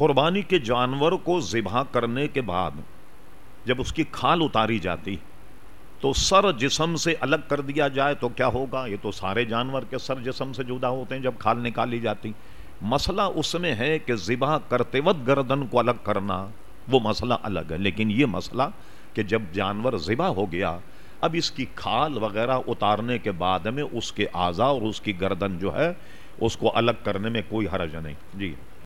قربانی کے جانور کو ذبح کرنے کے بعد جب اس کی کھال اتاری جاتی تو سر جسم سے الگ کر دیا جائے تو کیا ہوگا؟ یہ تو سارے جانور کے سر جسم سے جدا ہوتے ہیں جب کھال نکالی جاتی۔ مسئلہ اس میں ہے کہ ذبح کرتے وقت گردن کو الگ کرنا وہ مسئلہ الگ ہے، لیکن یہ مسئلہ کہ جب جانور ذبح ہو گیا، اب اس کی کھال وغیرہ اتارنے کے بعد میں اس کے اعضا اور اس کی گردن جو ہے، اس کو الگ کرنے میں کوئی حرج نہیں۔ جی۔